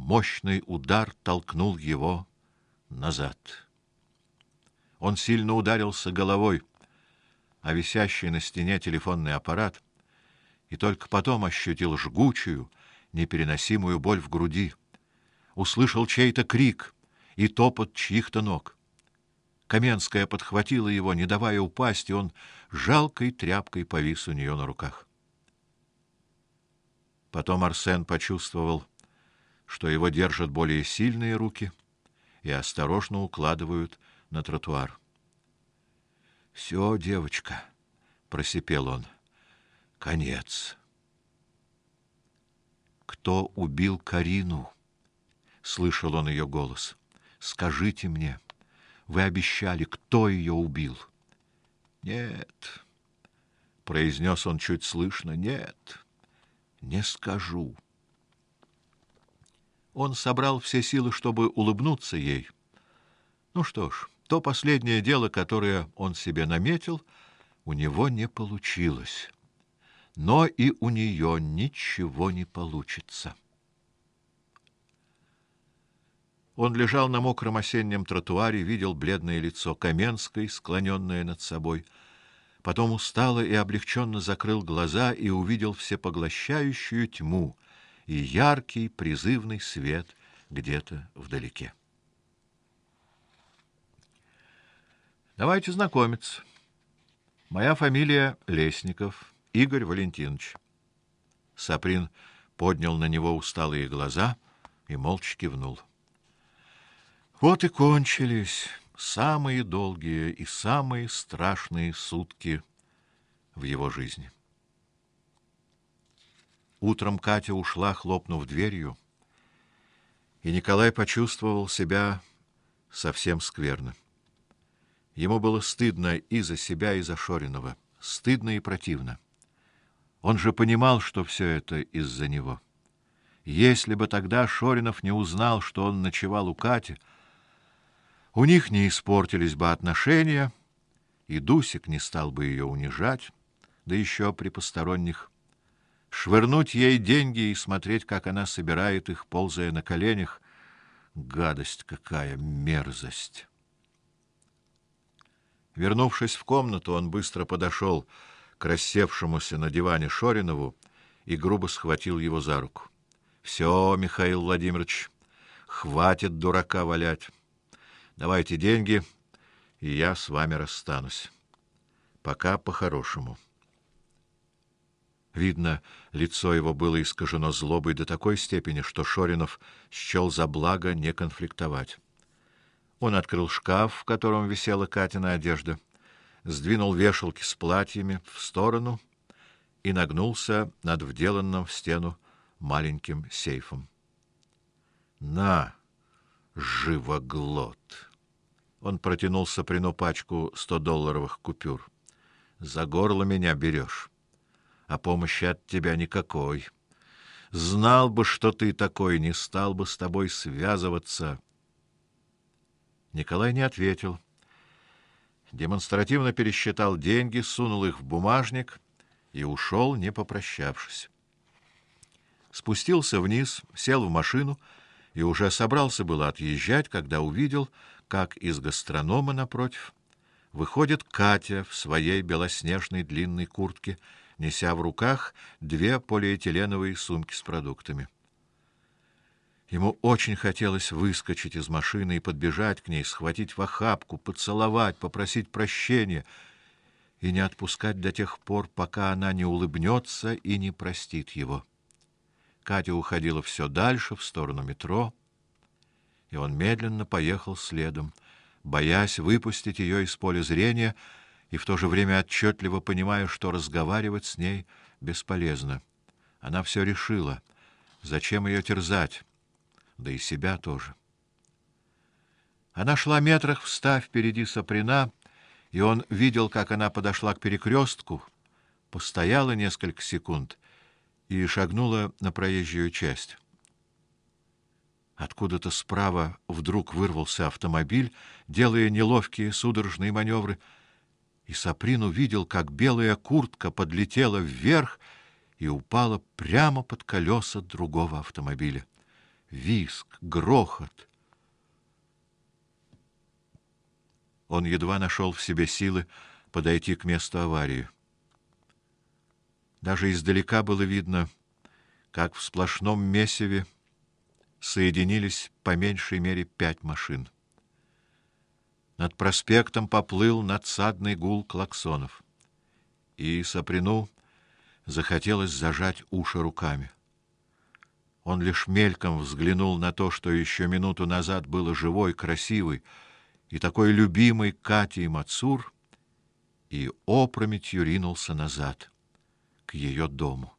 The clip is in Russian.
Мощный удар толкнул его назад. Он сильно ударился головой о висящий на стене телефонный аппарат и только потом ощутил жгучую, непереносимую боль в груди. Услышал чей-то крик и топот чьих-то ног. Каменская подхватила его, не давая упасть, и он жалкой тряпкой повис у нее на руках. Потом Арсен почувствовал, что его держат более сильные руки и осторожно укладывают на тротуар. Все, девочка, просипел он. Конец. Кто убил Карину? слышал он ее голос. Скажите мне, вы обещали, кто ее убил? Нет, произнес он чуть слышно. Нет. Не скажу. Он собрал все силы, чтобы улыбнуться ей. Ну что ж, то последнее дело, которое он себе наметил, у него не получилось. Но и у нее ничего не получится. Он лежал на мокром осеннем тротуаре, видел бледное лицо Каменской, склоненное над собой. Потом устало и облегченно закрыл глаза и увидел всепоглощающую тьму и яркий призывный свет где-то вдалеке. Давайте знакомиться. Моя фамилия Лесников, Игорь Валентинович. Саприн поднял на него усталые глаза и молча кивнул. Вот и кончились самые долгие и самые страшные сутки в его жизни. Утром Катя ушла, хлопнув дверью, и Николай почувствовал себя совсем скверно. Ему было стыдно и за себя, и за Шоринова, стыдно и противно. Он же понимал, что все это из-за него. Если бы тогда Шоринов не узнал, что он ночевал у Кати, у них не испортились бы отношения, и Дусик не стал бы ее унижать, да еще при посторонних. Швырнуть ей деньги и смотреть, как она собирает их, ползая на коленях, гадость какая, мерзость. Вернувшись в комнату, он быстро подошел к рассевшемуся на диване Шоринову и грубо схватил его за руку. Все, Михаил Владимирович, хватит дурака валять. Давайте деньги, и я с вами расстанусь. Пока по-хорошему. Видно, лицо его было искажено злобой до такой степени, что Шоринов счел за благо не конфликтовать. Он открыл шкаф, в котором висела Катина одежда, сдвинул вешалки с платьями в сторону и нагнулся над вделанным в стену маленьким сейфом. На, живоглот. Он протянул Саприну пачку долларовых купюр. За горло меня берешь, а помощи от тебя никакой. Знал бы, что ты такой, не стал бы с тобой связываться. Николай не ответил. Демонстративно пересчитал деньги, сунул их в бумажник и ушел, не попрощавшись. Спустился вниз, сел в машину и уже собрался было отъезжать, когда увидел, как из гастронома напротив выходит Катя в своей белоснежной длинной куртке, неся в руках две полиэтиленовые сумки с продуктами. Ему очень хотелось выскочить из машины и подбежать к ней, схватить в охапку, поцеловать, попросить прощения и не отпускать до тех пор, пока она не улыбнется и не простит его. Катя уходила все дальше в сторону метро, и он медленно поехал следом, боясь выпустить ее из поля зрения и в то же время отчетливо понимая, что разговаривать с ней бесполезно. Она все решила. Зачем ее терзать? да и себя тоже. Она шла метрах в ста впереди Саприна, и он видел, как она подошла к перекрестку, постояла несколько секунд и шагнула на проезжую часть. Откуда-то справа вдруг вырвался автомобиль, делая неловкие судорожные маневры, и Саприн увидел, как белая куртка подлетела вверх и упала прямо под колеса другого автомобиля. виск, грохот. Он едва нашел в себе силы подойти к месту аварии. Даже издалека было видно, как в сплошном месиве соединились по меньшей мере пять машин. Над проспектом поплыл надсадный гул клаксонов. И Саприну захотелось зажать уши руками. Он лишь мельком взглянул на то, что еще минуту назад было живой, красивой и такой любимой Катей Мацур, и опрометью ринулся назад к ее дому.